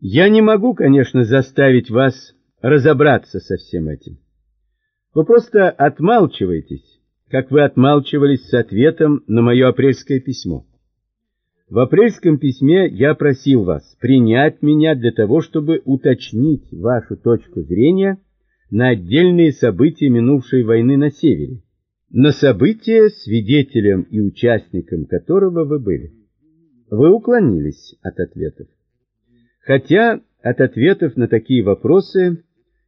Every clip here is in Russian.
Я не могу, конечно, заставить вас разобраться со всем этим. Вы просто отмалчиваетесь, как вы отмалчивались с ответом на мое апрельское письмо. В апрельском письме я просил вас принять меня для того, чтобы уточнить вашу точку зрения на отдельные события минувшей войны на севере, на события, свидетелем и участником которого вы были. Вы уклонились от ответов. Хотя от ответов на такие вопросы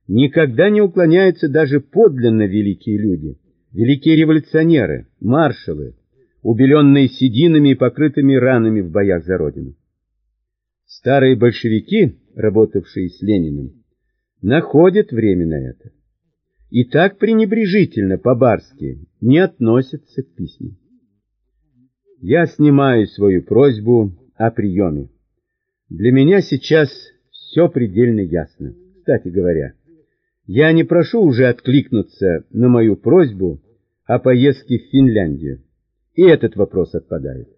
никогда не уклоняются даже подлинно великие люди, великие революционеры, маршалы, убеленные сединами и покрытыми ранами в боях за Родину. Старые большевики, работавшие с Лениным, находят время на это. И так пренебрежительно по-барски не относятся к письмам. Я снимаю свою просьбу о приеме. Для меня сейчас все предельно ясно. Кстати говоря, я не прошу уже откликнуться на мою просьбу о поездке в Финляндию. И этот вопрос отпадает.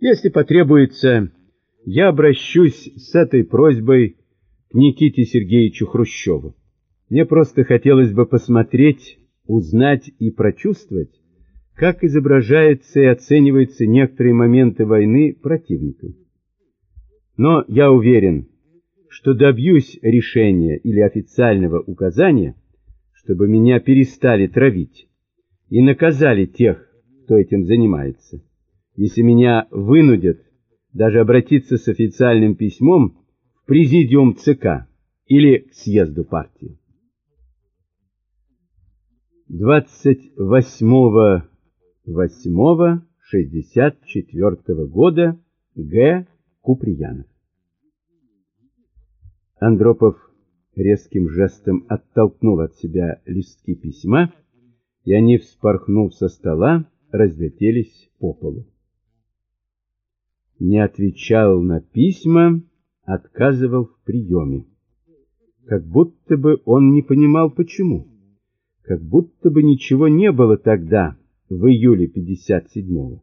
Если потребуется, я обращусь с этой просьбой к Никите Сергеевичу Хрущеву. Мне просто хотелось бы посмотреть, узнать и прочувствовать, как изображается и оцениваются некоторые моменты войны противником. Но я уверен, что добьюсь решения или официального указания, чтобы меня перестали травить и наказали тех, кто этим занимается. Если меня вынудят даже обратиться с официальным письмом в президиум ЦК или к съезду партии. 28.08.64 года Г. Куприянов. Андропов резким жестом оттолкнул от себя листки письма, и они, вспорхнув со стола, разлетелись по полу. Не отвечал на письма, отказывал в приеме. Как будто бы он не понимал, почему. Как будто бы ничего не было тогда, в июле 57-го.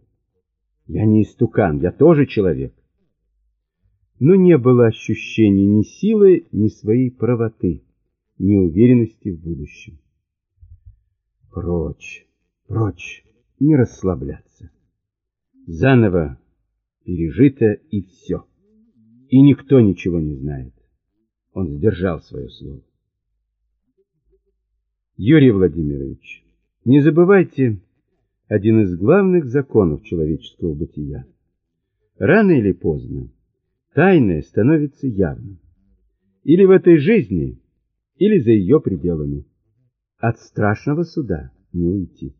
Я не истукан, я тоже человек. Но не было ощущения ни силы, ни своей правоты, ни уверенности в будущем. Прочь, прочь не расслабляться. Заново пережито и все. И никто ничего не знает. Он сдержал свое слово. Юрий Владимирович, не забывайте один из главных законов человеческого бытия. Рано или поздно тайное становится явным. Или в этой жизни, или за ее пределами. От страшного суда не уйти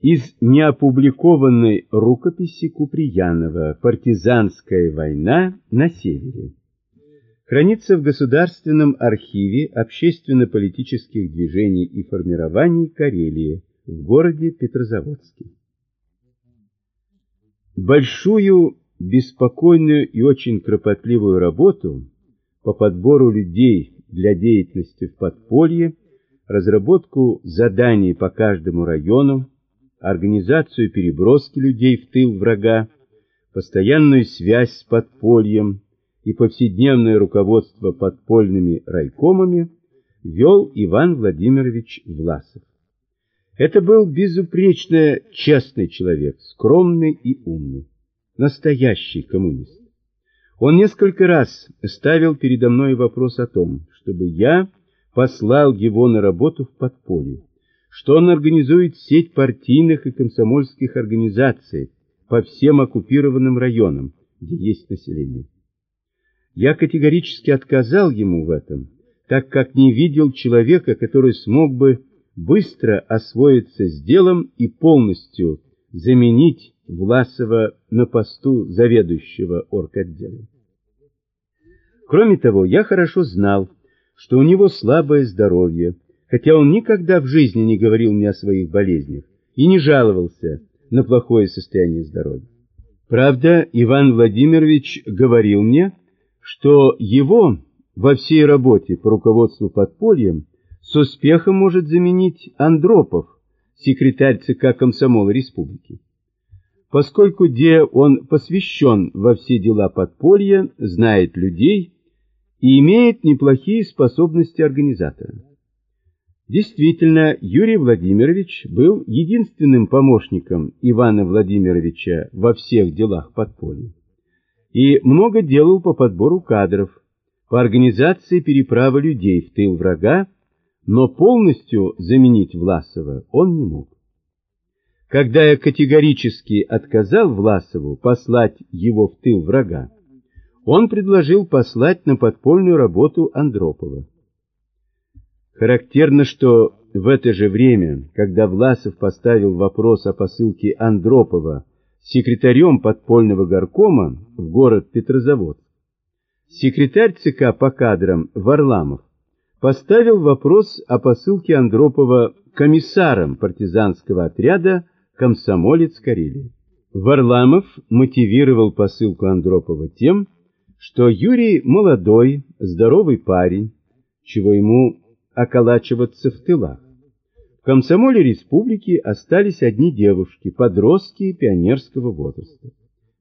из неопубликованной рукописи Куприянова «Партизанская война на севере». Хранится в Государственном архиве общественно-политических движений и формирований Карелии в городе Петрозаводске. Большую, беспокойную и очень кропотливую работу по подбору людей для деятельности в подполье, разработку заданий по каждому району, организацию переброски людей в тыл врага, постоянную связь с подпольем и повседневное руководство подпольными райкомами вел Иван Владимирович Власов. Это был безупречно честный человек, скромный и умный, настоящий коммунист. Он несколько раз ставил передо мной вопрос о том, чтобы я послал его на работу в подполье что он организует сеть партийных и комсомольских организаций по всем оккупированным районам, где есть население. Я категорически отказал ему в этом, так как не видел человека, который смог бы быстро освоиться с делом и полностью заменить Власова на посту заведующего орготделом. Кроме того, я хорошо знал, что у него слабое здоровье, хотя он никогда в жизни не говорил мне о своих болезнях и не жаловался на плохое состояние здоровья. Правда, Иван Владимирович говорил мне, что его во всей работе по руководству подпольем с успехом может заменить Андропов, секретарь ЦК Комсомола Республики. Поскольку где он посвящен во все дела подполья, знает людей и имеет неплохие способности организатора. Действительно, Юрий Владимирович был единственным помощником Ивана Владимировича во всех делах подполья и много делал по подбору кадров, по организации переправы людей в тыл врага, но полностью заменить Власова он не мог. Когда я категорически отказал Власову послать его в тыл врага, он предложил послать на подпольную работу Андропова. Характерно, что в это же время, когда Власов поставил вопрос о посылке Андропова секретарем подпольного горкома в город Петрозаводск, секретарь ЦК по кадрам Варламов поставил вопрос о посылке Андропова комиссаром партизанского отряда «Комсомолец Карелии». Варламов мотивировал посылку Андропова тем, что Юрий молодой, здоровый парень, чего ему околачиваться в тылах. В комсомоле республики остались одни девушки, подростки пионерского возраста.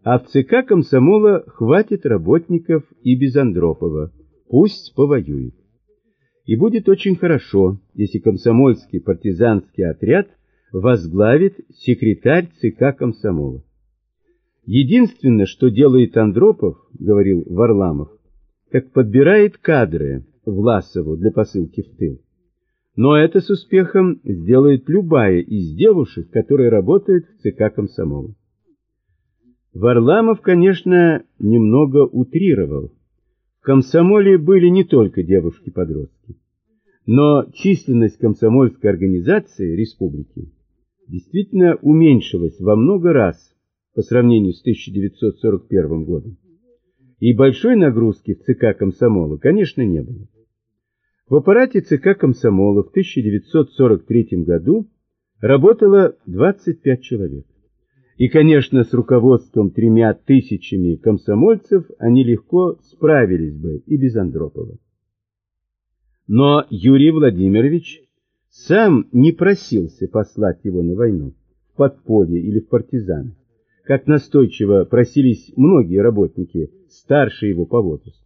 А в ЦК комсомола хватит работников и без Андропова, пусть повоюет. И будет очень хорошо, если комсомольский партизанский отряд возглавит секретарь ЦК комсомола. Единственное, что делает Андропов, говорил Варламов, как подбирает кадры, Власову для посылки в тыл. Но это с успехом сделает любая из девушек, которые работают в ЦК комсомола. Варламов, конечно, немного утрировал. В комсомоле были не только девушки-подростки, но численность комсомольской организации республики действительно уменьшилась во много раз по сравнению с 1941 годом. И большой нагрузки в ЦК комсомола, конечно, не было. В аппарате ЦК комсомола в 1943 году работало 25 человек. И, конечно, с руководством тремя тысячами комсомольцев они легко справились бы и без Андропова. Но Юрий Владимирович сам не просился послать его на войну, в подполье или в партизаны, как настойчиво просились многие работники, старше его по возрасту.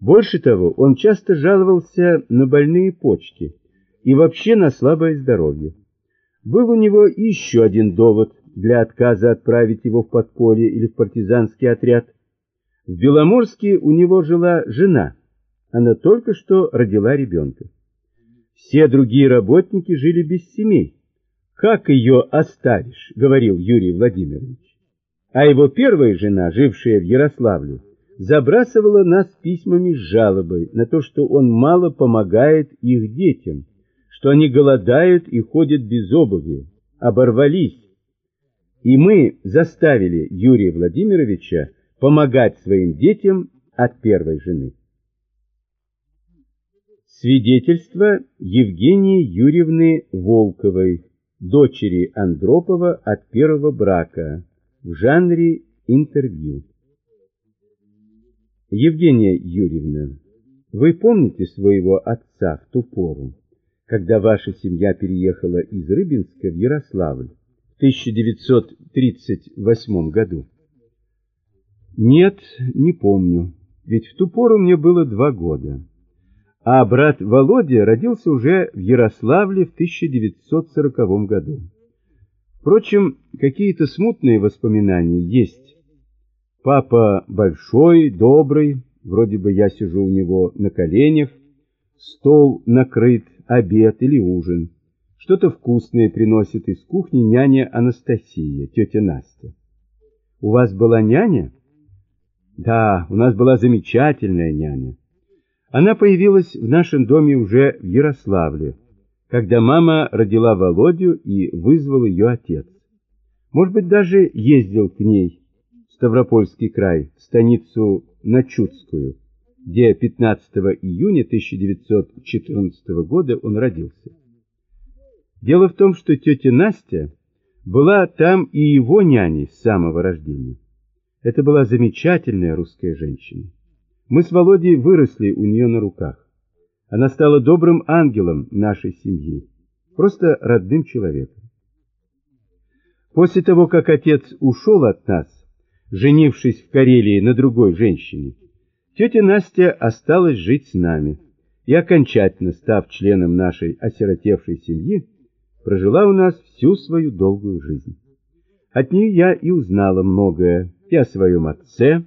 Больше того, он часто жаловался на больные почки и вообще на слабое здоровье. Был у него еще один довод для отказа отправить его в подполье или в партизанский отряд. В Беломорске у него жила жена, она только что родила ребенка. Все другие работники жили без семей. «Как ее оставишь?» — говорил Юрий Владимирович. А его первая жена, жившая в Ярославле, забрасывала нас письмами с жалобой на то, что он мало помогает их детям, что они голодают и ходят без обуви, оборвались. И мы заставили Юрия Владимировича помогать своим детям от первой жены. Свидетельство Евгении Юрьевны Волковой, дочери Андропова от первого брака, в жанре интервью. Евгения Юрьевна, вы помните своего отца в ту пору, когда ваша семья переехала из Рыбинска в Ярославль в 1938 году? Нет, не помню, ведь в ту пору мне было два года. А брат Володя родился уже в Ярославле в 1940 году. Впрочем, какие-то смутные воспоминания есть Папа большой, добрый, вроде бы я сижу у него на коленях, стол накрыт, обед или ужин. Что-то вкусное приносит из кухни няня Анастасия, тетя Настя. У вас была няня? Да, у нас была замечательная няня. Она появилась в нашем доме уже в Ярославле, когда мама родила Володю и вызвал ее отец. Может быть, даже ездил к ней, Ставропольский край, в станицу Начутскую, где 15 июня 1914 года он родился. Дело в том, что тетя Настя была там и его няней с самого рождения. Это была замечательная русская женщина. Мы с Володей выросли у нее на руках. Она стала добрым ангелом нашей семьи, просто родным человеком. После того, как отец ушел от нас, женившись в Карелии на другой женщине, тетя Настя осталась жить с нами и, окончательно став членом нашей осиротевшей семьи, прожила у нас всю свою долгую жизнь. От нее я и узнала многое и о своем отце,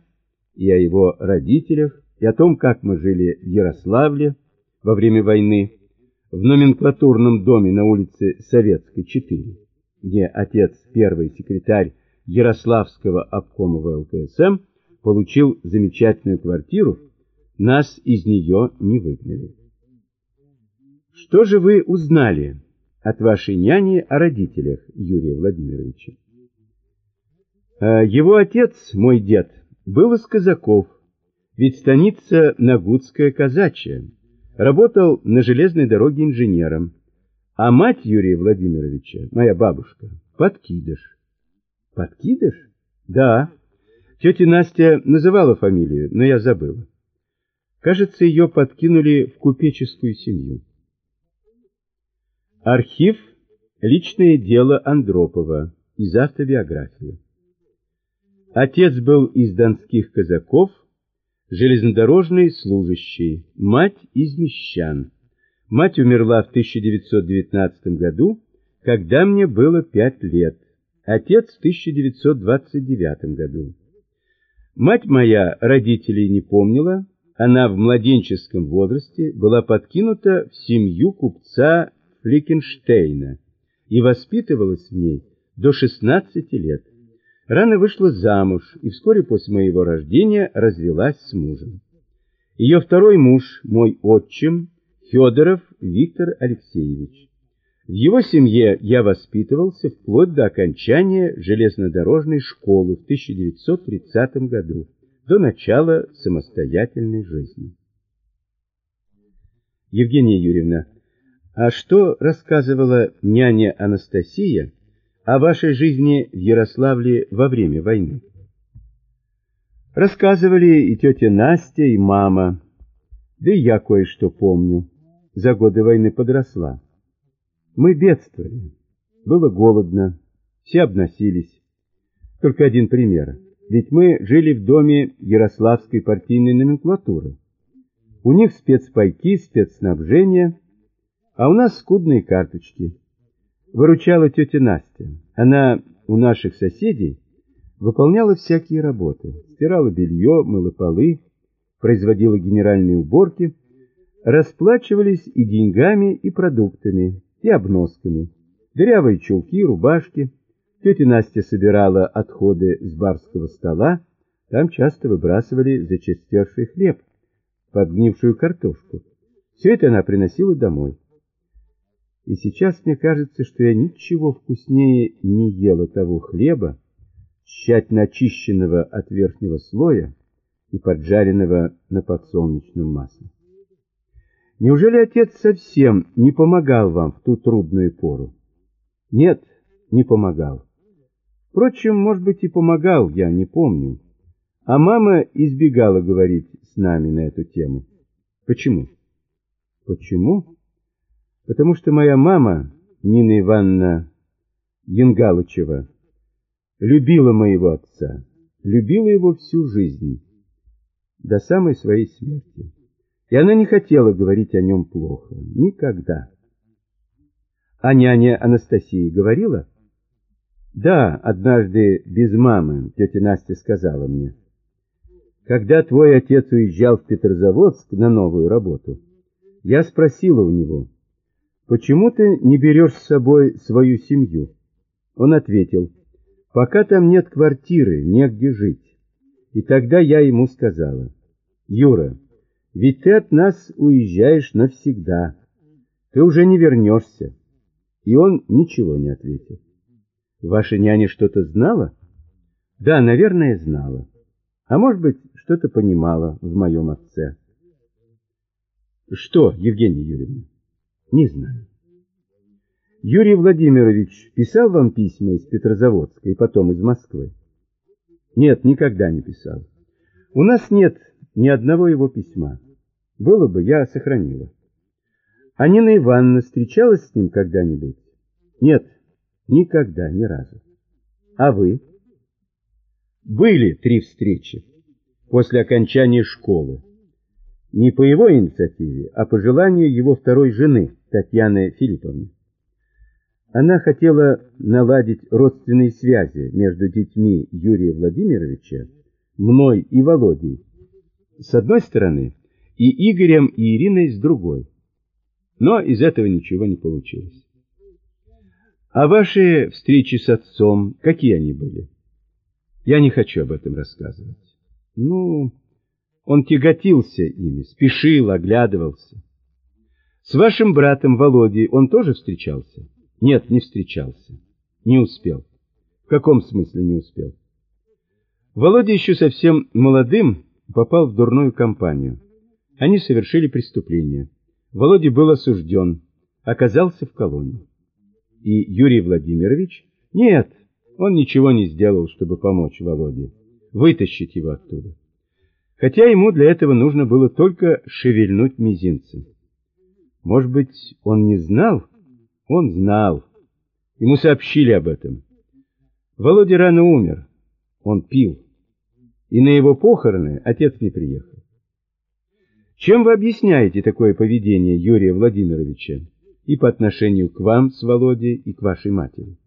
и о его родителях, и о том, как мы жили в Ярославле во время войны, в номенклатурном доме на улице Советской, 4, где отец, первый секретарь Ярославского обкома ВЛКСМ, получил замечательную квартиру, нас из нее не выгнали. Что же вы узнали от вашей няни о родителях Юрия Владимировича? Э, его отец, мой дед, был из казаков, ведь станица Нагутская казачья, работал на железной дороге инженером, а мать Юрия Владимировича, моя бабушка, подкидыш. Подкидыш? Да. Тетя Настя называла фамилию, но я забыла. Кажется, ее подкинули в купеческую семью. Архив «Личное дело Андропова» из автобиографии. Отец был из донских казаков, железнодорожный служащий, мать из мещан. Мать умерла в 1919 году, когда мне было пять лет, отец в 1929 году. Мать моя родителей не помнила, она в младенческом возрасте была подкинута в семью купца Фликенштейна и воспитывалась в ней до 16 лет. Рано вышла замуж и вскоре после моего рождения развелась с мужем. Ее второй муж, мой отчим, Федоров Виктор Алексеевич. В его семье я воспитывался вплоть до окончания железнодорожной школы в 1930 году, до начала самостоятельной жизни. Евгения Юрьевна, а что рассказывала няня Анастасия о вашей жизни в Ярославле во время войны. Рассказывали и тетя Настя, и мама, да и я кое-что помню. За годы войны подросла. Мы бедствовали, было голодно, все обносились. Только один пример. Ведь мы жили в доме Ярославской партийной номенклатуры. У них спецпайки, спецснабжение, а у нас скудные карточки выручала тетя Настя. Она у наших соседей выполняла всякие работы. Стирала белье, мыла полы, производила генеральные уборки, расплачивались и деньгами, и продуктами, и обносками. Дырявые чулки, рубашки. Тетя Настя собирала отходы с барского стола, там часто выбрасывали зачастевший хлеб, подгнившую картошку. Все это она приносила домой. И сейчас мне кажется, что я ничего вкуснее не ела того хлеба, тщательно очищенного от верхнего слоя и поджаренного на подсолнечном масле. Неужели отец совсем не помогал вам в ту трудную пору? Нет, не помогал. Впрочем, может быть, и помогал, я не помню. А мама избегала говорить с нами на эту тему. Почему? Почему? Потому что моя мама, Нина Ивановна Янгалычева, любила моего отца, любила его всю жизнь, до самой своей смерти. И она не хотела говорить о нем плохо, никогда. А няня Анастасия говорила? Да, однажды без мамы тетя Настя сказала мне. Когда твой отец уезжал в Петрозаводск на новую работу, я спросила у него, «Почему ты не берешь с собой свою семью?» Он ответил, «Пока там нет квартиры, негде жить». И тогда я ему сказала, «Юра, ведь ты от нас уезжаешь навсегда. Ты уже не вернешься». И он ничего не ответил. «Ваша няня что-то знала?» «Да, наверное, знала. А может быть, что-то понимала в моем отце». «Что, Евгения Юрьевна?» Не знаю. Юрий Владимирович писал вам письма из Петрозаводска и потом из Москвы? Нет, никогда не писал. У нас нет ни одного его письма. Было бы, я сохранила. А Нина Ивановна встречалась с ним когда-нибудь? Нет, никогда, ни разу. А вы? Были три встречи после окончания школы. Не по его инициативе, а по желанию его второй жены, Татьяны Филипповны. Она хотела наладить родственные связи между детьми Юрия Владимировича, мной и Володей, с одной стороны, и Игорем и Ириной с другой. Но из этого ничего не получилось. А ваши встречи с отцом, какие они были? Я не хочу об этом рассказывать. Ну, он тяготился ими, спешил, оглядывался. С вашим братом Володей он тоже встречался? Нет, не встречался. Не успел. В каком смысле не успел? Володя еще совсем молодым попал в дурную компанию. Они совершили преступление. Володя был осужден, оказался в колонии. И Юрий Владимирович? Нет, он ничего не сделал, чтобы помочь Володе, вытащить его оттуда. Хотя ему для этого нужно было только шевельнуть мизинцем. Может быть, он не знал? Он знал. Ему сообщили об этом. Володя рано умер. Он пил. И на его похороны отец не приехал. Чем вы объясняете такое поведение Юрия Владимировича и по отношению к вам с Володей и к вашей матери?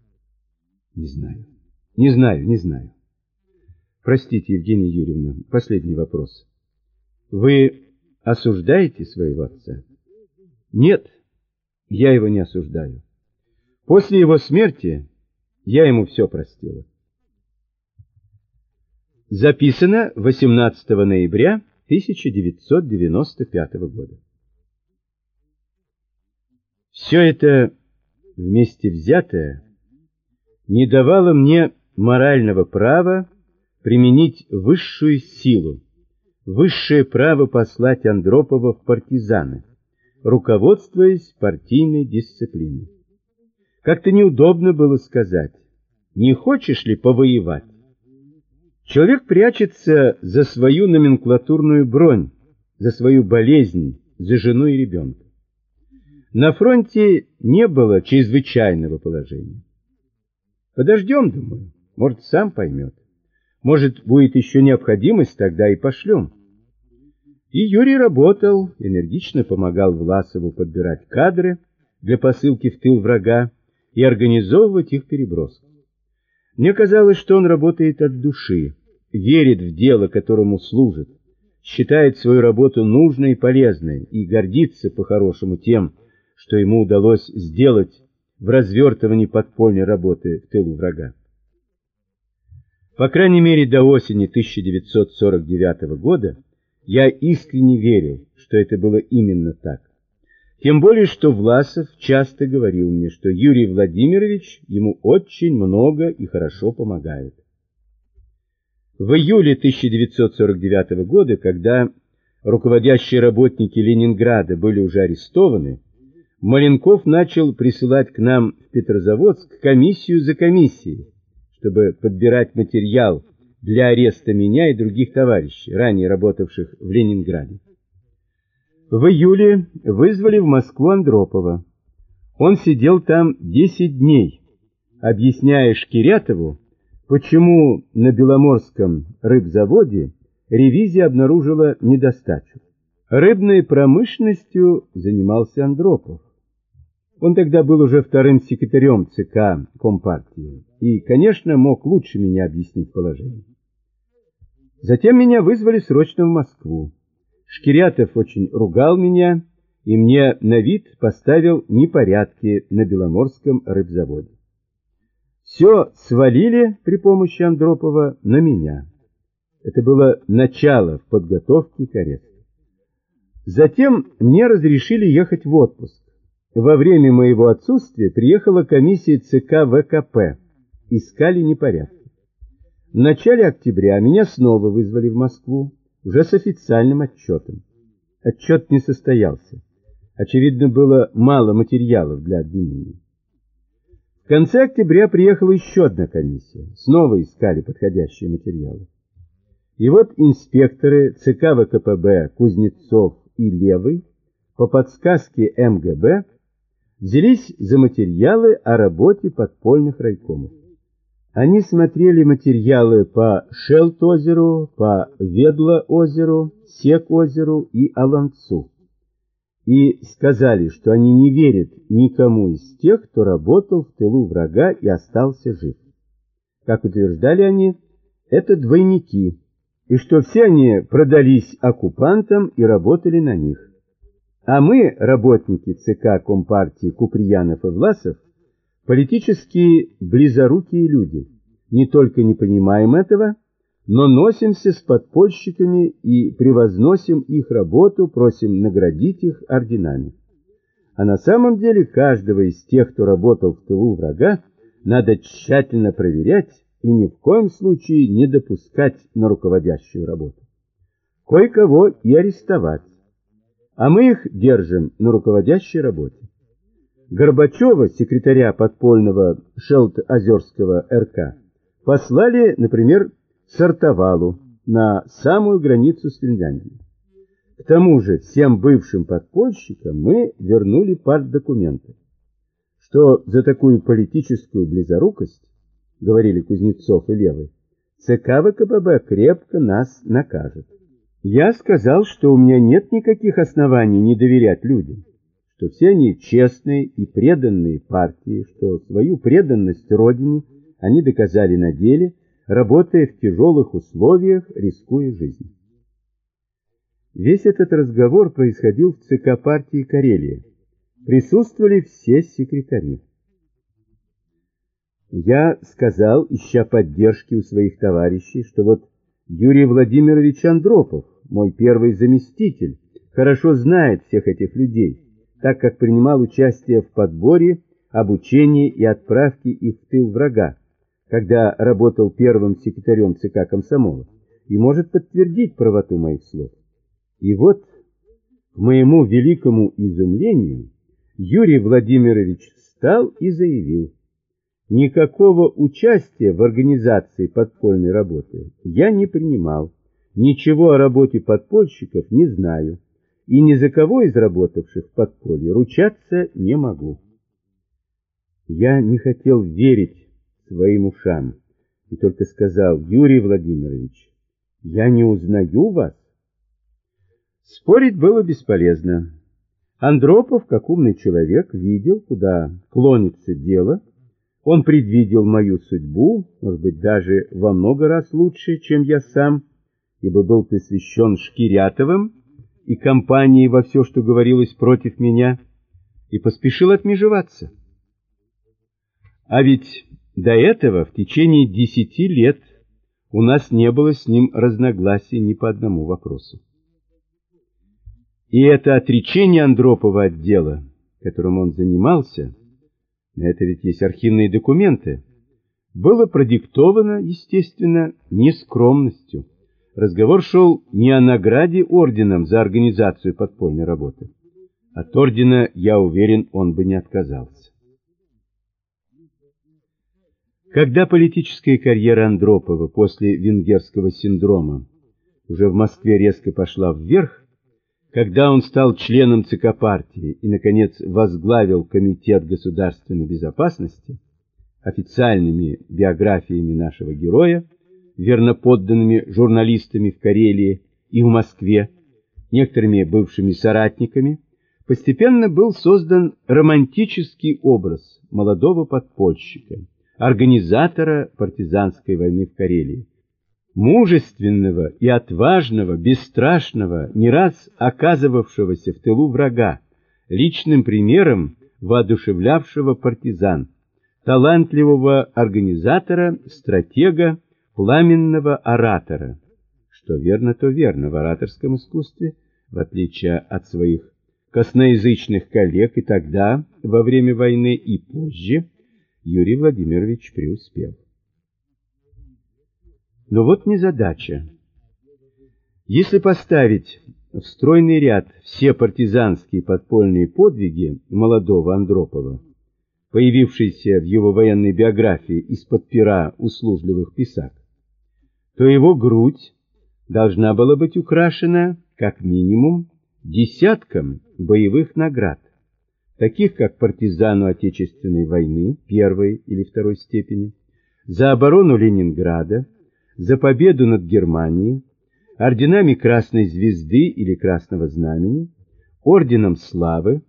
Не знаю. Не знаю, не знаю. Простите, Евгения Юрьевна, последний вопрос. Вы осуждаете своего отца? Нет, я его не осуждаю. После его смерти я ему все простила. Записано 18 ноября 1995 года. Все это вместе взятое не давало мне морального права применить высшую силу, высшее право послать Андропова в партизаны, руководствуясь партийной дисциплиной. Как-то неудобно было сказать, не хочешь ли повоевать? Человек прячется за свою номенклатурную бронь, за свою болезнь, за жену и ребенка. На фронте не было чрезвычайного положения. Подождем, думаю, может, сам поймет. Может, будет еще необходимость, тогда и пошлем. И Юрий работал, энергично помогал Власову подбирать кадры для посылки в тыл врага и организовывать их переброску. Мне казалось, что он работает от души, верит в дело, которому служит, считает свою работу нужной и полезной и гордится по-хорошему тем, что ему удалось сделать в развертывании подпольной работы в тылу врага. По крайней мере, до осени 1949 года я искренне верил, что это было именно так. Тем более, что Власов часто говорил мне, что Юрий Владимирович ему очень много и хорошо помогает. В июле 1949 года, когда руководящие работники Ленинграда были уже арестованы, Маленков начал присылать к нам в Петрозаводск комиссию за комиссией, чтобы подбирать материал для ареста меня и других товарищей, ранее работавших в Ленинграде. В июле вызвали в Москву Андропова. Он сидел там 10 дней, объясняя Шкирятову, Почему на Беломорском рыбзаводе ревизия обнаружила недостачу? Рыбной промышленностью занимался Андропов. Он тогда был уже вторым секретарем ЦК Компартии и, конечно, мог лучше меня объяснить положение. Затем меня вызвали срочно в Москву. Шкирятов очень ругал меня и мне на вид поставил непорядки на Беломорском рыбзаводе. Все свалили при помощи Андропова на меня. Это было начало в подготовке к аресту. Затем мне разрешили ехать в отпуск. Во время моего отсутствия приехала комиссия ЦК ВКП. Искали непорядки. В начале октября меня снова вызвали в Москву, уже с официальным отчетом. Отчет не состоялся. Очевидно, было мало материалов для обвинения конце октября приехала еще одна комиссия. Снова искали подходящие материалы. И вот инспекторы ЦК ВКПБ Кузнецов и Левый по подсказке МГБ взялись за материалы о работе подпольных райкомов. Они смотрели материалы по Шелт-озеру, по Ведло-озеру, Сек-озеру и Аланцу. И сказали, что они не верят никому из тех, кто работал в тылу врага и остался жив. Как утверждали они, это двойники, и что все они продались оккупантам и работали на них. А мы, работники ЦК Компартии Куприянов и Власов, Политически близорукие люди. Не только не понимаем этого, но носимся с подпольщиками и превозносим их работу, просим наградить их орденами. А на самом деле каждого из тех, кто работал в тылу врага, надо тщательно проверять и ни в коем случае не допускать на руководящую работу. Кое-кого и арестовать. А мы их держим на руководящей работе. Горбачева, секретаря подпольного Шелт-Озерского РК, послали, например, Сартовалу на самую границу с Финляндией. К тому же всем бывшим подпольщикам мы вернули партдокументы. Что за такую политическую близорукость, говорили Кузнецов и Левый, ЦК ВКПБ крепко нас накажет. Я сказал, что у меня нет никаких оснований не доверять людям что все они честные и преданные партии, что свою преданность Родине они доказали на деле, работая в тяжелых условиях, рискуя жизнью. Весь этот разговор происходил в ЦК партии Карелия. Присутствовали все секретари. Я сказал, ища поддержки у своих товарищей, что вот Юрий Владимирович Андропов, мой первый заместитель, хорошо знает всех этих людей так как принимал участие в подборе, обучении и отправке их в тыл врага, когда работал первым секретарем ЦК комсомола, и может подтвердить правоту моих слов. И вот, к моему великому изумлению, Юрий Владимирович встал и заявил, никакого участия в организации подпольной работы я не принимал, ничего о работе подпольщиков не знаю и ни за кого из работавших в подполье ручаться не могу. Я не хотел верить своим ушам и только сказал, Юрий Владимирович, я не узнаю вас. Спорить было бесполезно. Андропов, как умный человек, видел, куда клонится дело. Он предвидел мою судьбу, может быть, даже во много раз лучше, чем я сам, ибо был посвящен Шкирятовым, и компании во все, что говорилось против меня, и поспешил отмежеваться. А ведь до этого в течение десяти лет у нас не было с ним разногласий ни по одному вопросу. И это отречение Андропова от дела, которым он занимался, это ведь есть архивные документы, было продиктовано, естественно, нескромностью. Разговор шел не о награде орденом за организацию подпольной работы. От ордена, я уверен, он бы не отказался. Когда политическая карьера Андропова после венгерского синдрома уже в Москве резко пошла вверх, когда он стал членом ЦК партии и, наконец, возглавил Комитет государственной безопасности, официальными биографиями нашего героя, верноподданными журналистами в Карелии и в Москве, некоторыми бывшими соратниками, постепенно был создан романтический образ молодого подпольщика, организатора партизанской войны в Карелии, мужественного и отважного, бесстрашного, не раз оказывавшегося в тылу врага, личным примером воодушевлявшего партизан, талантливого организатора, стратега, пламенного оратора. Что верно, то верно в ораторском искусстве, в отличие от своих косноязычных коллег и тогда, во время войны и позже, Юрий Владимирович преуспел. Но вот незадача. Если поставить в стройный ряд все партизанские подпольные подвиги молодого Андропова, появившиеся в его военной биографии из-под пера услужливых писак, то его грудь должна была быть украшена как минимум десятком боевых наград, таких как партизану Отечественной войны первой или второй степени, за оборону Ленинграда, за победу над Германией, орденами Красной Звезды или Красного Знамени, орденом Славы,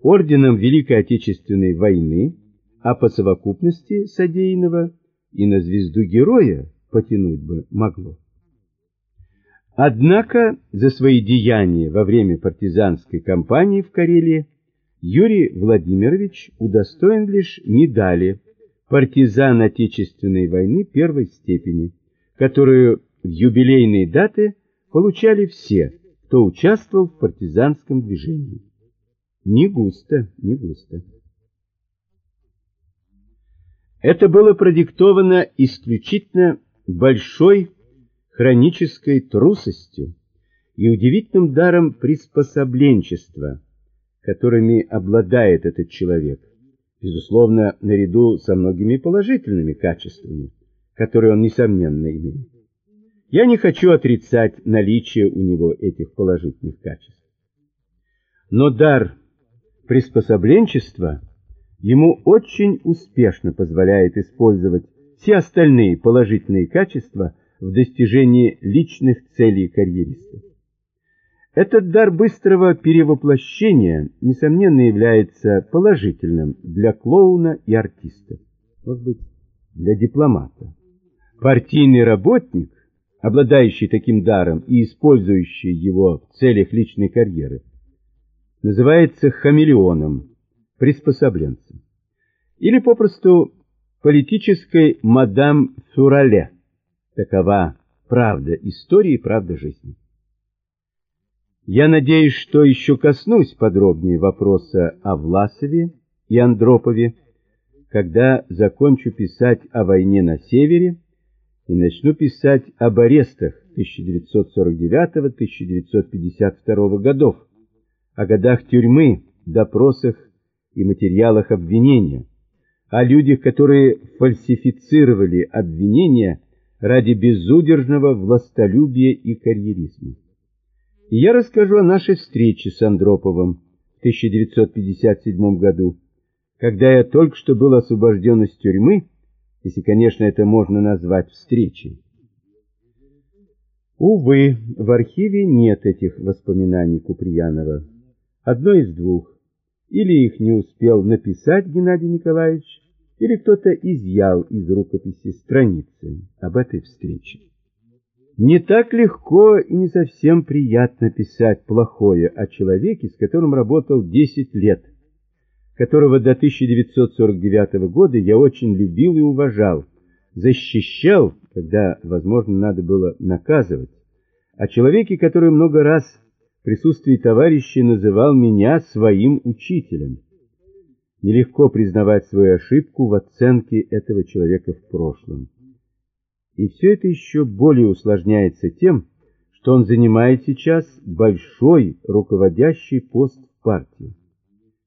орденом Великой Отечественной войны, а по совокупности содеянного и на звезду героя потянуть бы могло. Однако за свои деяния во время партизанской кампании в Карелии Юрий Владимирович удостоен лишь медали партизан Отечественной войны первой степени, которую в юбилейные даты получали все, кто участвовал в партизанском движении. Не густо, не густо. Это было продиктовано исключительно большой хронической трусостью и удивительным даром приспособленчества, которыми обладает этот человек, безусловно, наряду со многими положительными качествами, которые он, несомненно, имеет. Я не хочу отрицать наличие у него этих положительных качеств. Но дар приспособленчества – ему очень успешно позволяет использовать все остальные положительные качества в достижении личных целей карьериста. Этот дар быстрого перевоплощения, несомненно, является положительным для клоуна и артиста, может быть, для дипломата. Партийный работник, обладающий таким даром и использующий его в целях личной карьеры, называется хамелеоном, приспособленцем. Или попросту политической мадам Фюрале. Такова правда истории правда жизни. Я надеюсь, что еще коснусь подробнее вопроса о Власове и Андропове, когда закончу писать о войне на севере и начну писать об арестах 1949-1952 годов, о годах тюрьмы, допросах и материалах обвинения, о людях, которые фальсифицировали обвинения ради безудержного властолюбия и карьеризма. И я расскажу о нашей встрече с Андроповым в 1957 году, когда я только что был освобожден из тюрьмы, если, конечно, это можно назвать встречей. Увы, в архиве нет этих воспоминаний Куприянова. Одно из двух. Или их не успел написать Геннадий Николаевич, или кто-то изъял из рукописи страницы об этой встрече. Не так легко и не совсем приятно писать плохое о человеке, с которым работал 10 лет, которого до 1949 года я очень любил и уважал, защищал, когда, возможно, надо было наказывать, о человеке, который много раз присутствии товарищей называл меня своим учителем. Нелегко признавать свою ошибку в оценке этого человека в прошлом. И все это еще более усложняется тем, что он занимает сейчас большой руководящий пост в партии.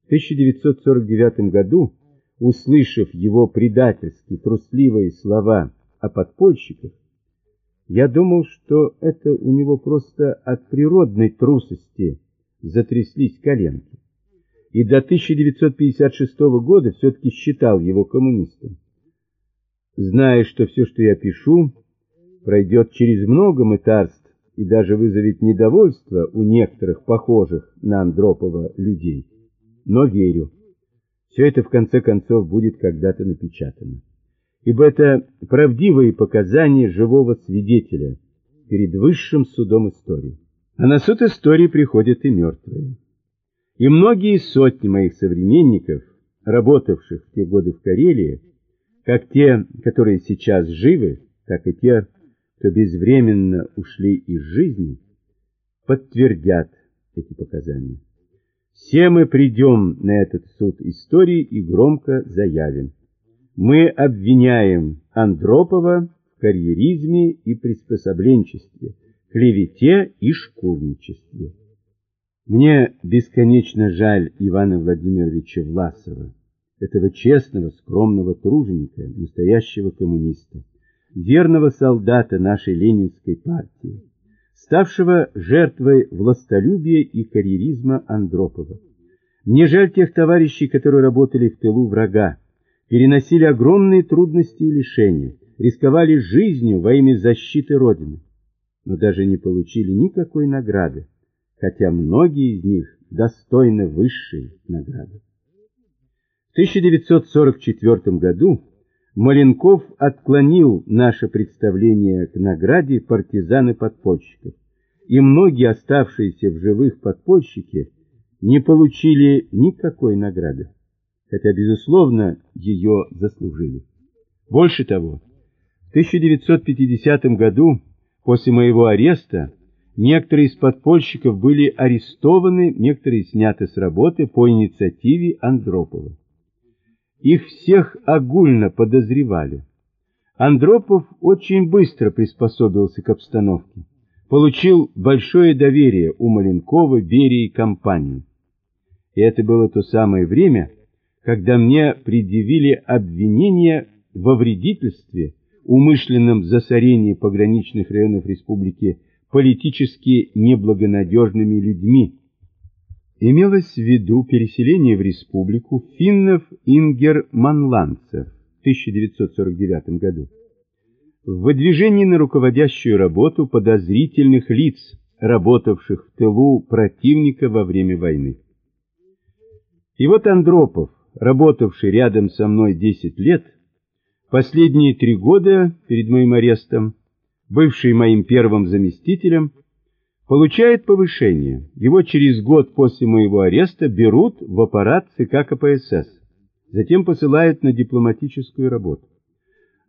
В 1949 году, услышав его предательски трусливые слова о подпольщиках, я думал, что это у него просто от природной трусости затряслись коленки. И до 1956 года все-таки считал его коммунистом. Зная, что все, что я пишу, пройдет через много мытарств и даже вызовет недовольство у некоторых похожих на Андропова людей. Но верю, все это в конце концов будет когда-то напечатано ибо это правдивые показания живого свидетеля перед высшим судом истории. А на суд истории приходят и мертвые. И многие сотни моих современников, работавших в те годы в Карелии, как те, которые сейчас живы, так и те, кто безвременно ушли из жизни, подтвердят эти показания. Все мы придем на этот суд истории и громко заявим. Мы обвиняем Андропова в карьеризме и приспособленчестве, клевете и шкурничестве. Мне бесконечно жаль Ивана Владимировича Власова, этого честного, скромного труженика, настоящего коммуниста, верного солдата нашей ленинской партии, ставшего жертвой властолюбия и карьеризма Андропова. Мне жаль тех товарищей, которые работали в тылу врага, переносили огромные трудности и лишения, рисковали жизнью во имя защиты Родины, но даже не получили никакой награды, хотя многие из них достойны высшей награды. В 1944 году Маленков отклонил наше представление к награде партизаны-подпольщиков, и многие оставшиеся в живых подпольщики не получили никакой награды, хотя, безусловно, ее заслужили. Больше того, в 1950 году, после моего ареста, некоторые из подпольщиков были арестованы, некоторые сняты с работы по инициативе Андропова. Их всех огульно подозревали. Андропов очень быстро приспособился к обстановке получил большое доверие у Маленкова, Берии и компании. И это было то самое время, когда мне предъявили обвинение во вредительстве, умышленном засорении пограничных районов республики политически неблагонадежными людьми. Имелось в виду переселение в республику финнов-ингер-манландцев в 1949 году в выдвижении на руководящую работу подозрительных лиц, работавших в тылу противника во время войны. И вот Андропов, работавший рядом со мной 10 лет, последние три года перед моим арестом, бывший моим первым заместителем, получает повышение. Его через год после моего ареста берут в аппарат ЦК КПСС, затем посылают на дипломатическую работу.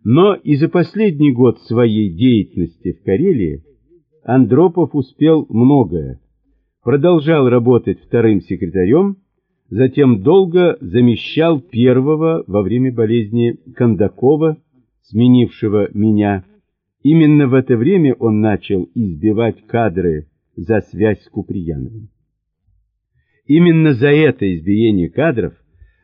Но и за последний год своей деятельности в Карелии Андропов успел многое. Продолжал работать вторым секретарем, затем долго замещал первого во время болезни Кондакова, сменившего меня. Именно в это время он начал избивать кадры за связь с Куприяновым. Именно за это избиение кадров,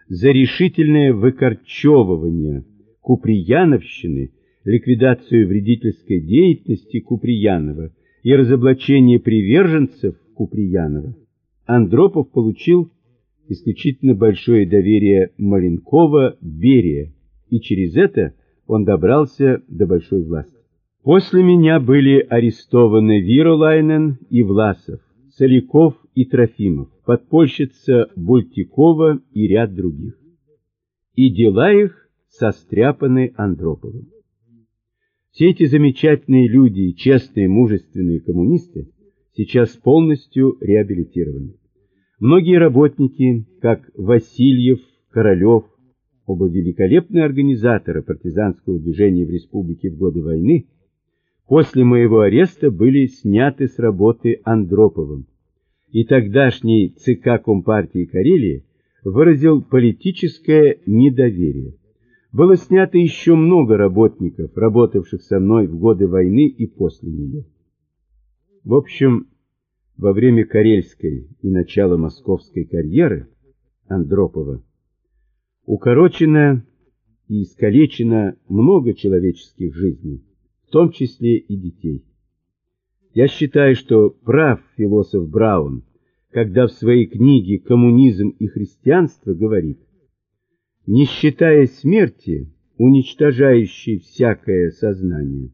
за решительное выкорчевывание Куприяновщины, ликвидацию вредительской деятельности Куприянова и разоблачение приверженцев Куприянова, Андропов получил исключительно большое доверие Маленкова, Берия, и через это он добрался до большой власти. После меня были арестованы Виролайнен и Власов, Соляков и Трофимов, подпольщица Бультикова и ряд других. И дела их состряпаны Андроповым. Все эти замечательные люди честные, мужественные коммунисты сейчас полностью реабилитированы. Многие работники, как Васильев, Королев, оба великолепные организаторы партизанского движения в республике в годы войны, после моего ареста были сняты с работы Андроповым, и тогдашний ЦК Компартии Карелии выразил политическое недоверие было снято еще много работников, работавших со мной в годы войны и после нее. В общем, во время Карельской и начала московской карьеры Андропова укорочено и искалечено много человеческих жизней, в том числе и детей. Я считаю, что прав философ Браун, когда в своей книге «Коммунизм и христианство» говорит – не считая смерти, уничтожающей всякое сознание,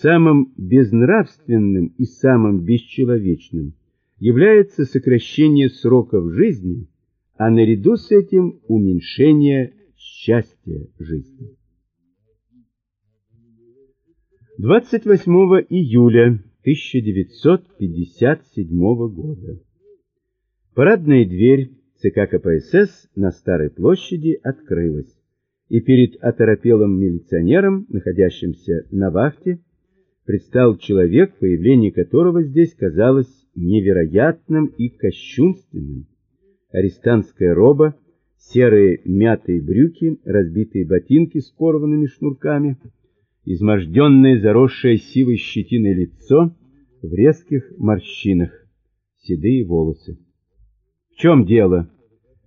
самым безнравственным и самым бесчеловечным является сокращение сроков жизни, а наряду с этим уменьшение счастья жизни. 28 июля 1957 года. Парадная дверь ЦК КПСС на Старой площади открылась, и перед оторопелым милиционером, находящимся на вахте, предстал человек, появление которого здесь казалось невероятным и кощунственным. Арестантская роба, серые мятые брюки, разбитые ботинки с порванными шнурками, изможденное, заросшее сивой щетиной лицо в резких морщинах, седые волосы. В чем дело?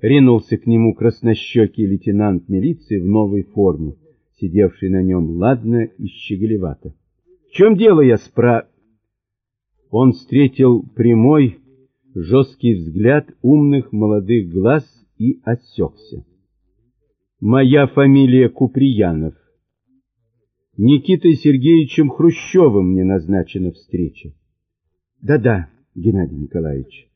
Ринулся к нему краснощекий лейтенант милиции в новой форме, сидевший на нем ладно и щеголевато. Чем дело, я спра... Он встретил прямой, жесткий взгляд умных молодых глаз и осекся. Моя фамилия Куприянов. Никитой Сергеевичем Хрущевым мне назначена встреча. Да-да, Геннадий Николаевич.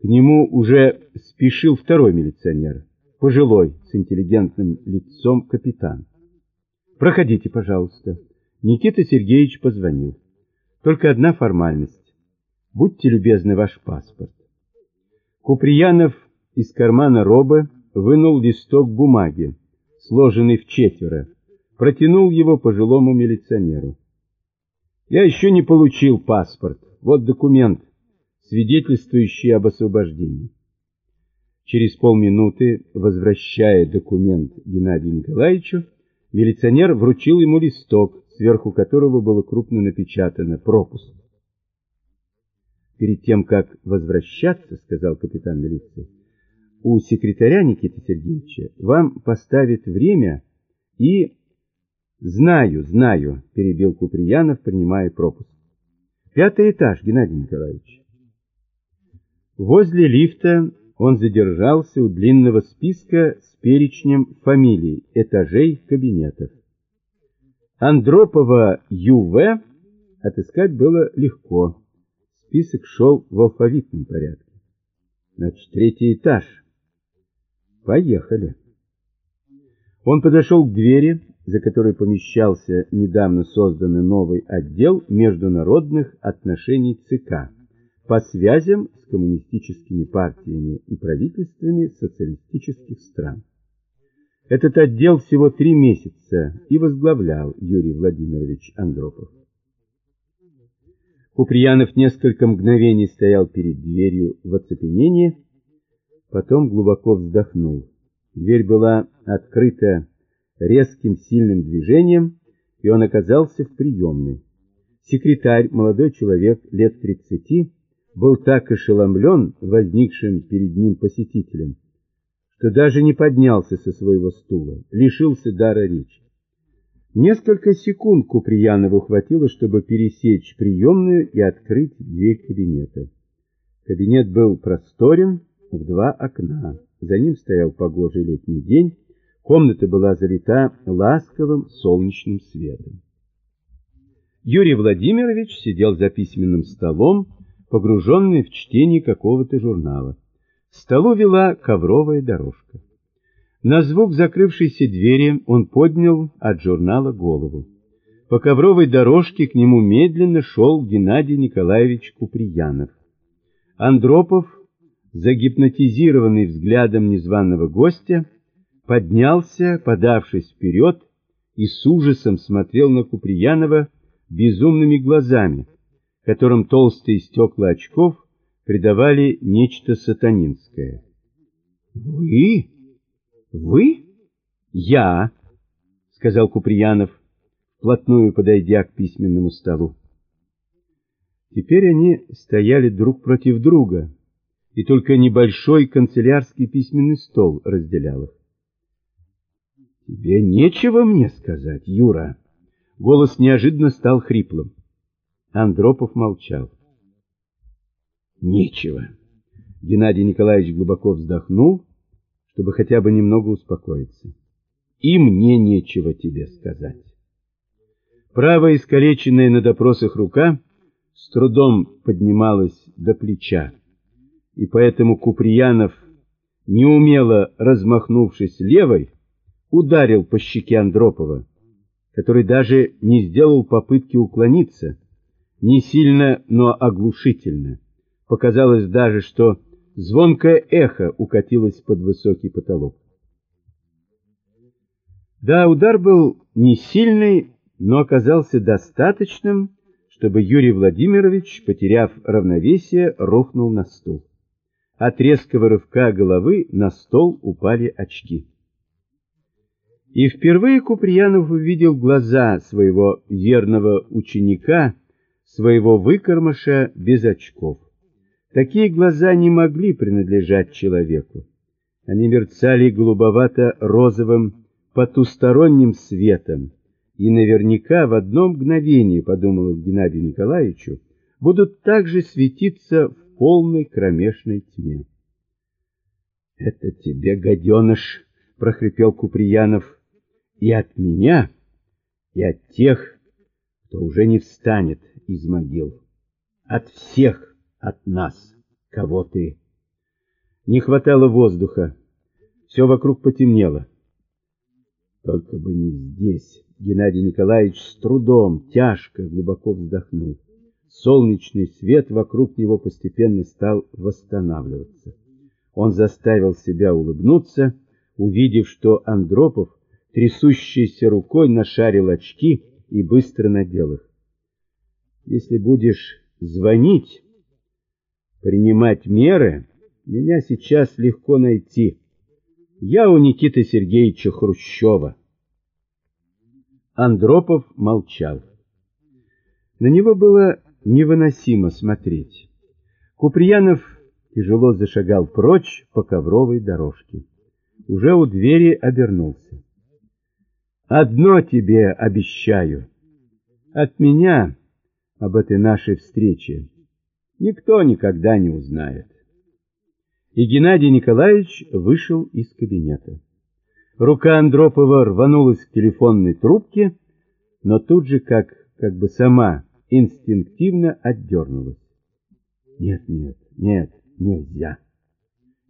К нему уже спешил второй милиционер, пожилой, с интеллигентным лицом капитан. Проходите, пожалуйста. Никита Сергеевич позвонил. Только одна формальность. Будьте любезны, ваш паспорт. Куприянов из кармана робы вынул листок бумаги, сложенный в четверо, протянул его пожилому милиционеру. Я еще не получил паспорт. Вот документ, свидетельствующий об освобождении. Через полминуты, возвращая документ Геннадию Николаевичу, милиционер вручил ему листок, сверху которого было крупно напечатано «Пропуск». «Перед тем, как возвращаться, — сказал капитан милиции, — у секретаря Никиты Сергеевича вам поставят время и Знаю, знаю, перебил Куприянов, принимая пропуск. Пятый этаж, Геннадий Николаевич. Возле лифта он задержался у длинного списка с перечнем фамилий, этажей, кабинетов. Андропова Ю.В. отыскать было легко. Список шел в алфавитном порядке. Значит, третий этаж. Поехали. Он подошел к двери, за которой помещался недавно созданный новый отдел международных отношений ЦК по связям с коммунистическими партиями и правительствами социалистических стран. Этот отдел всего три месяца и возглавлял Юрий Владимирович Андропов. Куприянов несколько мгновений стоял перед дверью в оцепенении, потом глубоко вздохнул. Дверь была открыта резким сильным движением, и он оказался в приемной. Секретарь, молодой человек лет тридцати, был так ошеломлен возникшим перед ним посетителем, что даже не поднялся со своего стула, лишился дара речи. Несколько секунд Куприянову хватило, чтобы пересечь приемную и открыть дверь кабинета. Кабинет был просторен, в два окна. За ним стоял погожий летний день, Комната была залита ласковым солнечным светом. Юрий Владимирович сидел за письменным столом, погруженный в чтение какого-то журнала. Столу вела ковровая дорожка. На звук закрывшейся двери он поднял от журнала голову. По ковровой дорожке к нему медленно шел Геннадий Николаевич Куприянов. Андропов, загипнотизированный взглядом незваного гостя, поднялся, подавшись вперед, и с ужасом смотрел на Куприянова безумными глазами, которым толстые стекла очков придавали нечто сатанинское. «Вы? Вы? Я?» — сказал Куприянов, вплотную подойдя к письменному столу. Теперь они стояли друг против друга, и только небольшой канцелярский письменный стол разделял их. Тебе нечего мне сказать, Юра. Голос неожиданно стал хриплым. Андропов молчал. Нечего. Геннадий Николаевич глубоко вздохнул, чтобы хотя бы немного успокоиться. И мне нечего тебе сказать. Правая искалеченная на допросах рука с трудом поднималась до плеча, и поэтому Куприянов, неумело размахнувшись левой, ударил по щеке Андропова, который даже не сделал попытки уклониться, не сильно, но оглушительно. Показалось даже, что звонкое эхо укатилось под высокий потолок. Да, удар был не сильный, но оказался достаточным, чтобы Юрий Владимирович, потеряв равновесие, рухнул на стул. От резкого рывка головы на стол упали очки. И впервые Куприянов увидел глаза своего верного ученика, своего выкормыша без очков. Такие глаза не могли принадлежать человеку. Они мерцали голубовато-розовым потусторонним светом, и наверняка в одно мгновение, подумалось Геннадию Николаевичу, будут также светиться в полной кромешной тьме. «Это тебе, гаденыш!» прохрипел Куприянов, и от меня, и от тех, кто уже не встанет из могил, от всех, от нас, кого ты. Не хватало воздуха, все вокруг потемнело. Только бы не здесь. Геннадий Николаевич с трудом, тяжко, глубоко вздохнул. Солнечный свет вокруг него постепенно стал восстанавливаться. Он заставил себя улыбнуться, увидев, что Андропов трясущейся рукой нашарил очки и быстро надел их. Если будешь звонить, принимать меры, меня сейчас легко найти. Я у Никиты Сергеевича Хрущева. Андропов молчал. На него было невыносимо смотреть. Куприянов тяжело зашагал прочь по ковровой дорожке. Уже у двери обернулся. «Одно тебе обещаю. От меня об этой нашей встрече никто никогда не узнает». И Геннадий Николаевич вышел из кабинета. Рука Андропова рванулась к телефонной трубке, но тут же, как, как бы сама инстинктивно отдернулась. Нет, нет, нет, нельзя.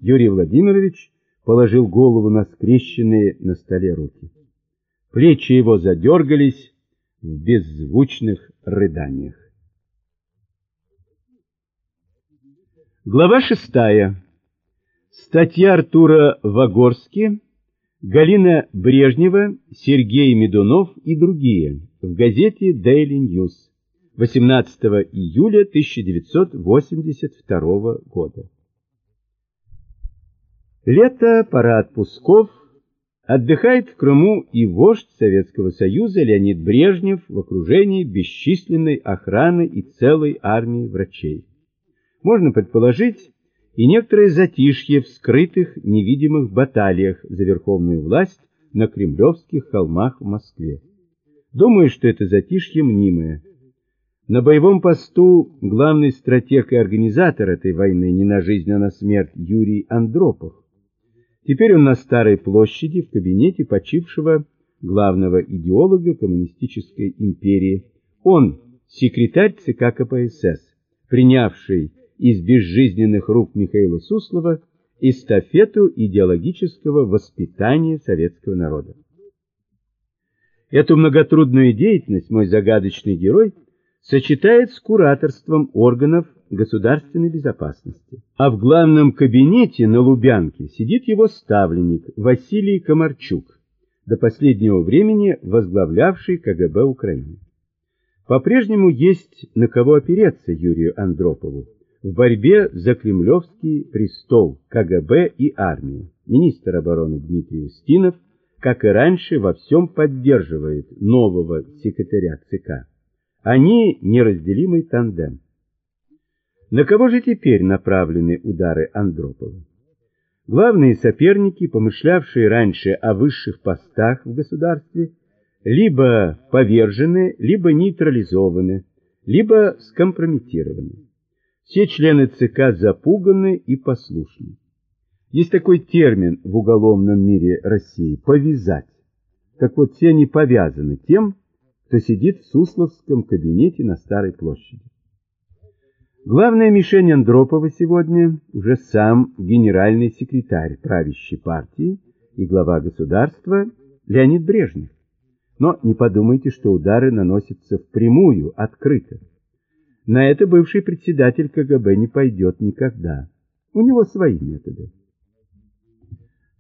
Юрий Владимирович положил голову на скрещенные на столе руки. Плечи его задергались в беззвучных рыданиях. Глава шестая. Статья Артура Вагорски, Галина Брежнева, Сергей Медунов и другие в газете Daily News 18 июля 1982 года. Лето, пора отпусков, отдыхает в Крыму и вождь Советского Союза Леонид Брежнев в окружении бесчисленной охраны и целой армии врачей. Можно предположить, и некоторое затишье в скрытых невидимых баталиях за верховную власть на кремлевских холмах в Москве. Думаю, что это затишье мнимое. На боевом посту главный стратег и организатор этой войны не на жизнь, а на смерть Юрий Андропов. Теперь он на Старой площади в кабинете почившего главного идеолога коммунистической империи. Он секретарь ЦК КПСС, принявший из безжизненных рук Михаила Суслова эстафету идеологического воспитания советского народа. Эту многотрудную деятельность мой загадочный герой сочетает с кураторством органов государственной безопасности. А в главном кабинете на Лубянке сидит его ставленник Василий Комарчук, до последнего времени возглавлявший КГБ Украины. По-прежнему есть на кого опереться Юрию Андропову, в борьбе за кремлевский престол, КГБ и армию. Министр обороны Дмитрий Устинов, как и раньше, во всем поддерживает нового секретаря ЦК. Они неразделимый тандем. На кого же теперь направлены удары Андропова? Главные соперники, помышлявшие раньше о высших постах в государстве, либо повержены, либо нейтрализованы, либо скомпрометированы. Все члены ЦК запуганы и послушны. Есть такой термин в уголовном мире России – повязать. Так вот, все они повязаны тем, кто сидит в Сусловском кабинете на Старой площади. Главная мишень Андропова сегодня уже сам генеральный секретарь правящей партии и глава государства Леонид Брежнев. Но не подумайте, что удары наносятся впрямую, открыто. На это бывший председатель КГБ не пойдет никогда. У него свои методы.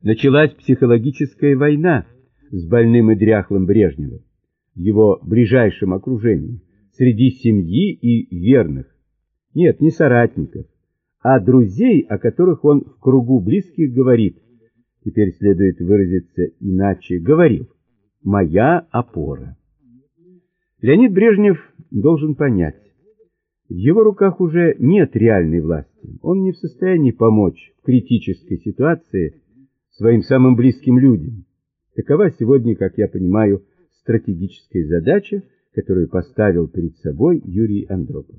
Началась психологическая война с больным и дряхлым Брежневым его ближайшем окружении, среди семьи и верных. Нет, не соратников, а друзей, о которых он в кругу близких говорит, теперь следует выразиться иначе, говорил, «моя опора». Леонид Брежнев должен понять, в его руках уже нет реальной власти. Он не в состоянии помочь в критической ситуации своим самым близким людям. Такова сегодня, как я понимаю, стратегическая задача, которую поставил перед собой Юрий Андропов.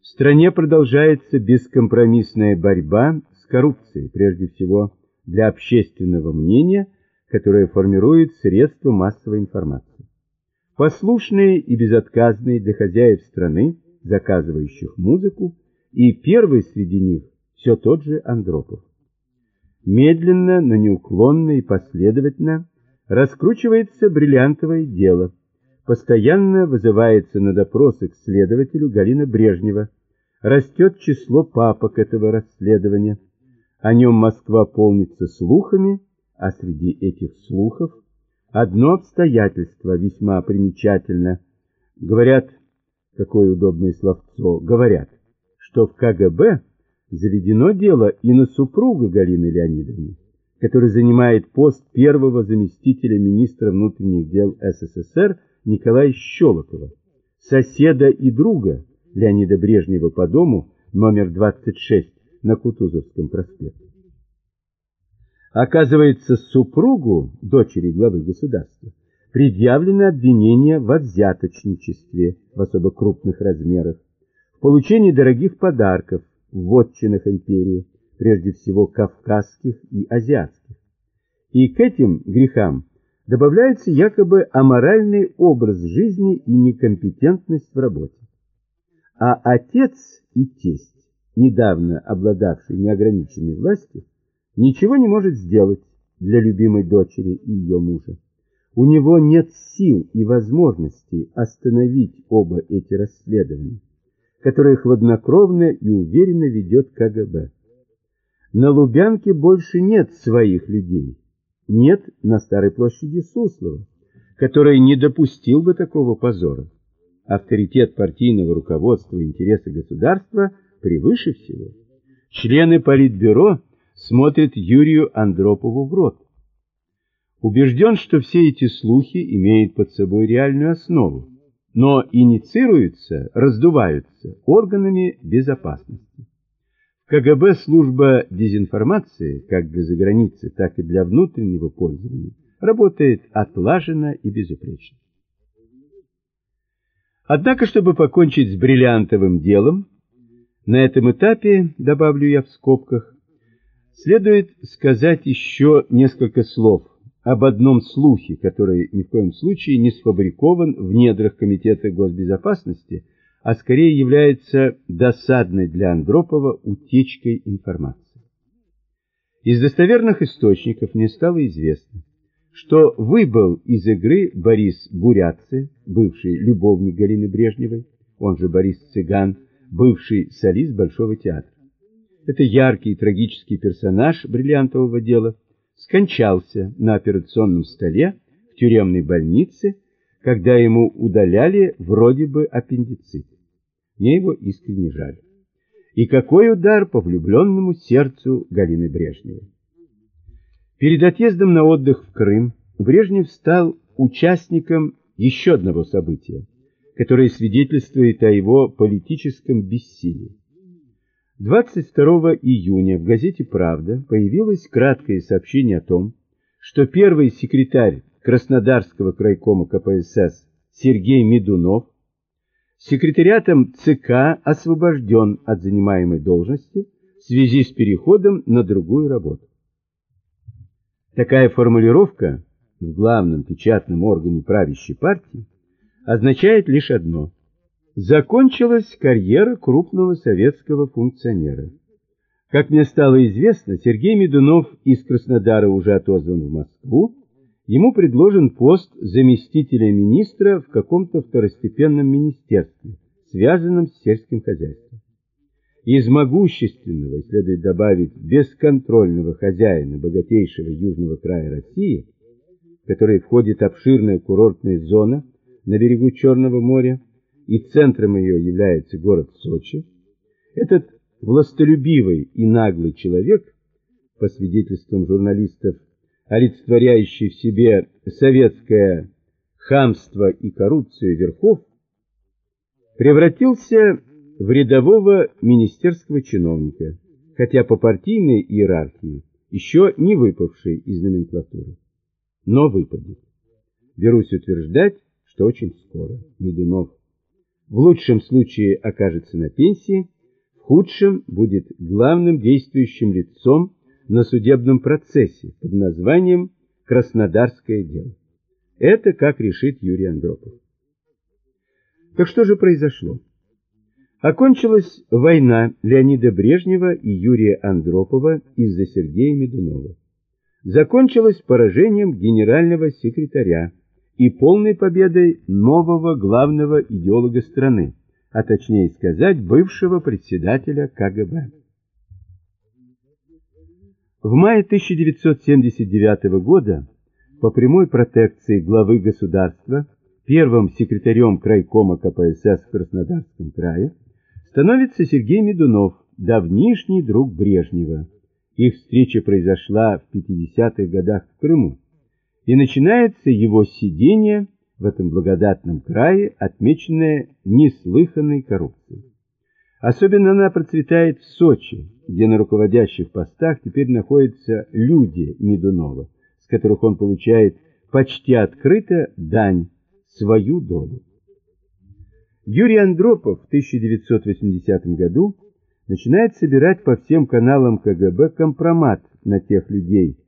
В стране продолжается бескомпромиссная борьба с коррупцией, прежде всего для общественного мнения, которое формирует средства массовой информации. Послушные и безотказные для хозяев страны, заказывающих музыку, и первый среди них все тот же Андропов. Медленно, но неуклонно и последовательно раскручивается бриллиантовое дело. Постоянно вызывается на допросы к следователю Галина Брежнева. Растет число папок этого расследования. О нем Москва полнится слухами, а среди этих слухов одно обстоятельство весьма примечательно. Говорят, какое удобное словцо, говорят, что в КГБ заведено дело и на супруга Галины Леонидовны, который занимает пост первого заместителя министра внутренних дел СССР Николая Щелокова, соседа и друга Леонида Брежнева по дому номер 26 на Кутузовском проспекте. Оказывается, супругу дочери главы государства предъявлено обвинение во взяточничестве в особо крупных размерах, в получении дорогих подарков в вотчинах империи, прежде всего кавказских и азиатских. И к этим грехам добавляется якобы аморальный образ жизни и некомпетентность в работе. А отец и тесть, недавно обладавший неограниченной властью, ничего не может сделать для любимой дочери и ее мужа. У него нет сил и возможностей остановить оба эти расследования, которые хладнокровно и уверенно ведет КГБ. На Лубянке больше нет своих людей, нет на Старой площади Суслова, который не допустил бы такого позора. Авторитет партийного руководства и интересы государства превыше всего. Члены Политбюро смотрят Юрию Андропову в рот. Убежден, что все эти слухи имеют под собой реальную основу, но инициируются, раздуваются органами безопасности. В КГБ служба дезинформации, как для заграницы, так и для внутреннего пользования, работает отлаженно и безупречно. Однако, чтобы покончить с бриллиантовым делом, на этом этапе, добавлю я в скобках, следует сказать еще несколько слов об одном слухе, который ни в коем случае не сфабрикован в недрах Комитета госбезопасности, а скорее является досадной для Андропова утечкой информации. Из достоверных источников мне стало известно, что выбыл из игры Борис Бурятцы, бывший любовник Галины Брежневой, он же Борис Цыган, бывший солист Большого театра. Это яркий и трагический персонаж бриллиантового дела скончался на операционном столе в тюремной больнице, когда ему удаляли вроде бы аппендицит. Мне его искренне жаль. И какой удар по влюбленному сердцу Галины Брежневой. Перед отъездом на отдых в Крым Брежнев стал участником еще одного события, которое свидетельствует о его политическом бессилии. 22 июня в газете «Правда» появилось краткое сообщение о том, что первый секретарь Краснодарского крайкома КПСС Сергей Медунов секретариатом ЦК освобожден от занимаемой должности в связи с переходом на другую работу. Такая формулировка в главном печатном органе правящей партии означает лишь одно – закончилась карьера крупного советского функционера. Как мне стало известно, Сергей Медунов из Краснодара уже отозван в Москву, ему предложен пост заместителя министра в каком-то второстепенном министерстве, связанном с сельским хозяйством. Из могущественного, следует добавить, бесконтрольного хозяина богатейшего южного края России, в который входит обширная курортная зона на берегу Черного моря, и центром ее является город Сочи, этот властолюбивый и наглый человек, по свидетельствам журналистов, олицетворяющий в себе советское хамство и коррупцию верхов, превратился в рядового министерского чиновника, хотя по партийной иерархии еще не выпавший из номенклатуры. Но выпадет. Берусь утверждать, что очень скоро Медунов в лучшем случае окажется на пенсии, в худшем будет главным действующим лицом на судебном процессе под названием «Краснодарское дело». Это как решит Юрий Андропов. Так что же произошло? Окончилась война Леонида Брежнева и Юрия Андропова из-за Сергея Медунова. Закончилась поражением генерального секретаря и полной победой нового главного идеолога страны, а точнее сказать, бывшего председателя КГБ. В мае 1979 года по прямой протекции главы государства первым секретарем крайкома КПСС в Краснодарском крае становится Сергей Медунов, давнишний друг Брежнева. Их встреча произошла в 50-х годах в Крыму. И начинается его сидение в этом благодатном крае, отмеченное неслыханной коррупцией. Особенно она процветает в Сочи, где на руководящих постах теперь находятся люди Медунова, с которых он получает почти открыто дань, свою долю. Юрий Андропов в 1980 году начинает собирать по всем каналам КГБ компромат на тех людей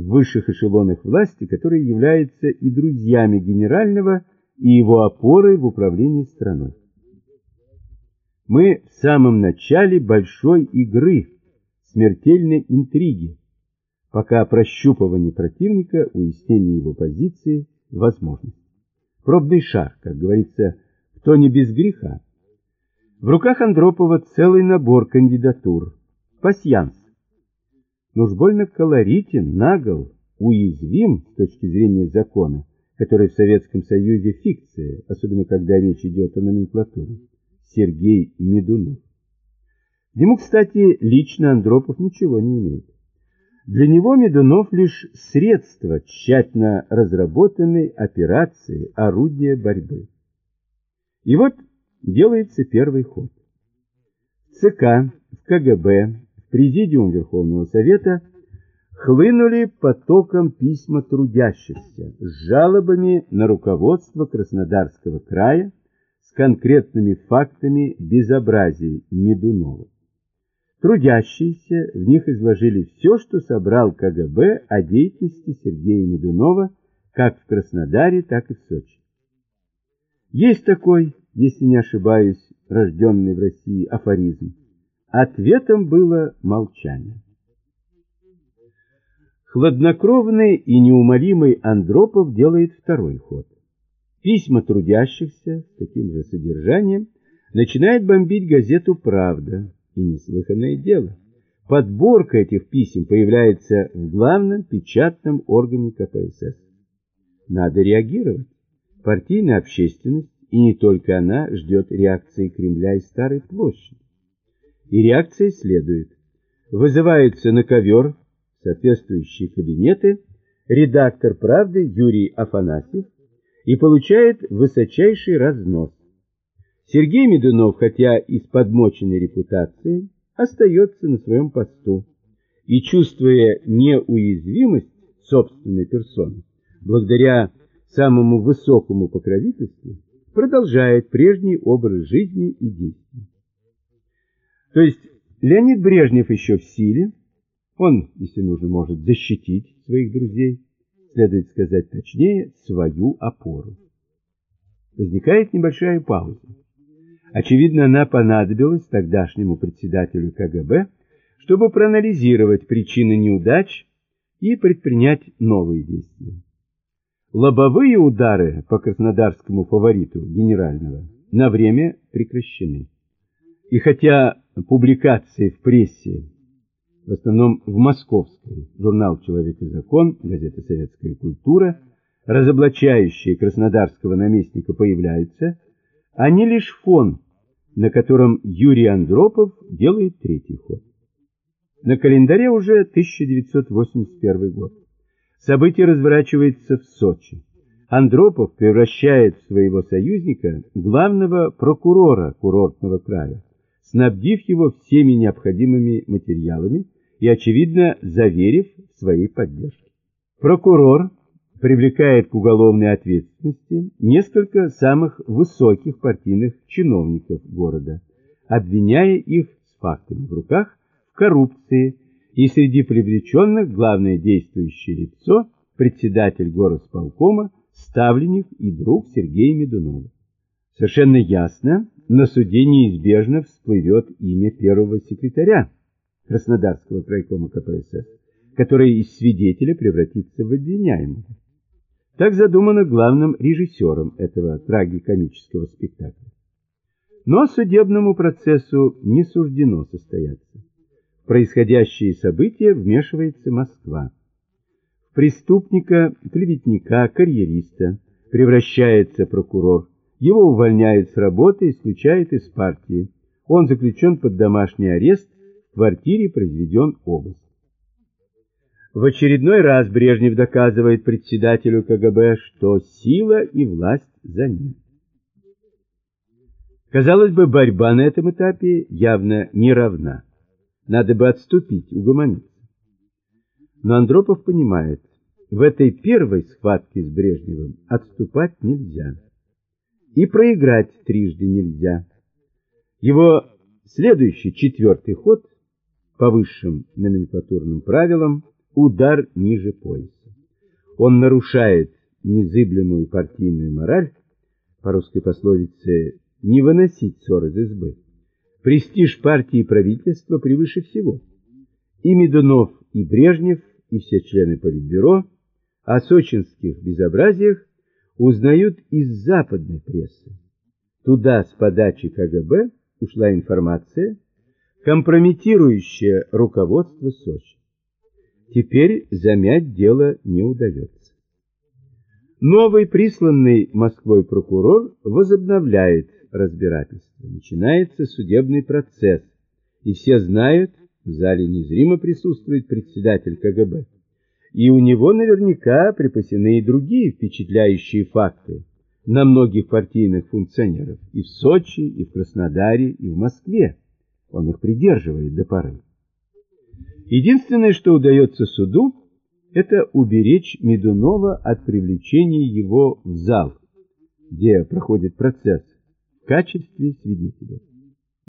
в высших эшелонах власти, которые являются и друзьями генерального, и его опорой в управлении страной. Мы в самом начале большой игры, смертельной интриги, пока прощупывание противника, уяснение его позиции возможность. Пробный шар, как говорится, кто не без греха. В руках Андропова целый набор кандидатур. Пасьянс. Но уж больно колоритен, нагл, уязвим с точки зрения закона, который в Советском Союзе фикция, особенно когда речь идет о номенклатуре. Сергей Медунов. Ему, кстати, лично Андропов ничего не имеет. Для него Медунов лишь средство тщательно разработанной операции, орудия борьбы. И вот делается первый ход. ЦК, в КГБ, Президиум Верховного Совета хлынули потоком письма трудящихся с жалобами на руководство Краснодарского края с конкретными фактами безобразий Медунова. Трудящиеся в них изложили все, что собрал КГБ о деятельности Сергея Медунова как в Краснодаре, так и в Сочи. Есть такой, если не ошибаюсь, рожденный в России афоризм. Ответом было молчание. Хладнокровный и неумолимый Андропов делает второй ход. Письма трудящихся с таким же содержанием начинает бомбить газету «Правда». И неслыханное дело. Подборка этих писем появляется в главном печатном органе КПСС. Надо реагировать. Партийная общественность, и не только она, ждет реакции Кремля и Старой площади. И реакция следует. Вызывается на ковер соответствующие кабинеты редактор «Правды» Юрий Афанасьев и получает высочайший разнос. Сергей Медунов, хотя и с подмоченной репутацией, остается на своем посту и, чувствуя неуязвимость собственной персоны, благодаря самому высокому покровительству, продолжает прежний образ жизни и действий. То есть Леонид Брежнев еще в силе, он, если нужно, может защитить своих друзей, следует сказать точнее, свою опору. Возникает небольшая пауза. Очевидно, она понадобилась тогдашнему председателю КГБ, чтобы проанализировать причины неудач и предпринять новые действия. Лобовые удары по краснодарскому фавориту генерального на время прекращены. И хотя публикации в прессе, в основном в московской, журнал «Человек и закон», газета «Советская культура», разоблачающие краснодарского наместника появляются, они лишь фон на котором Юрий Андропов делает третий ход. На календаре уже 1981 год. Событие разворачивается в Сочи. Андропов превращает в своего союзника главного прокурора курортного края, снабдив его всеми необходимыми материалами и, очевидно, заверив своей поддержке. Прокурор привлекает к уголовной ответственности несколько самых высоких партийных чиновников города, обвиняя их с фактами в руках в коррупции и среди привлеченных главное действующее лицо – председатель горосполкома, ставленник и друг Сергея Медунова. Совершенно ясно, на суде неизбежно всплывет имя первого секретаря Краснодарского крайкома КПСС, который из свидетеля превратится в обвиняемого. Так задумано главным режиссером этого трагикомического спектакля. Но судебному процессу не суждено состояться. В происходящие события вмешивается Москва. Преступника, клеветника, карьериста превращается прокурор. Его увольняют с работы и исключают из партии. Он заключен под домашний арест, в квартире произведен обыск. В очередной раз Брежнев доказывает председателю КГБ, что сила и власть за ним. Казалось бы, борьба на этом этапе явно не равна. Надо бы отступить, угомониться. Но Андропов понимает, в этой первой схватке с Брежневым отступать нельзя. И проиграть трижды нельзя. Его следующий, четвертый ход, по высшим номенклатурным правилам, удар ниже пояса. Он нарушает незыблемую партийную мораль, по русской пословице «не выносить ссор из избы». Престиж партии и правительства превыше всего. И Медунов, и Брежнев, и все члены Политбюро о сочинских безобразиях узнают из западной прессы. Туда с подачи КГБ ушла информация, компрометирующая руководство Сочи. Теперь замять дело не удается. Новый присланный Москвой прокурор возобновляет разбирательство. Начинается судебный процесс, и все знают, в зале незримо присутствует председатель КГБ. И у него наверняка припасены и другие впечатляющие факты на многих партийных функционеров и в Сочи, и в Краснодаре, и в Москве. Он их придерживает до поры. Единственное, что удается суду, это уберечь Медунова от привлечения его в зал, где проходит процесс, в качестве свидетеля.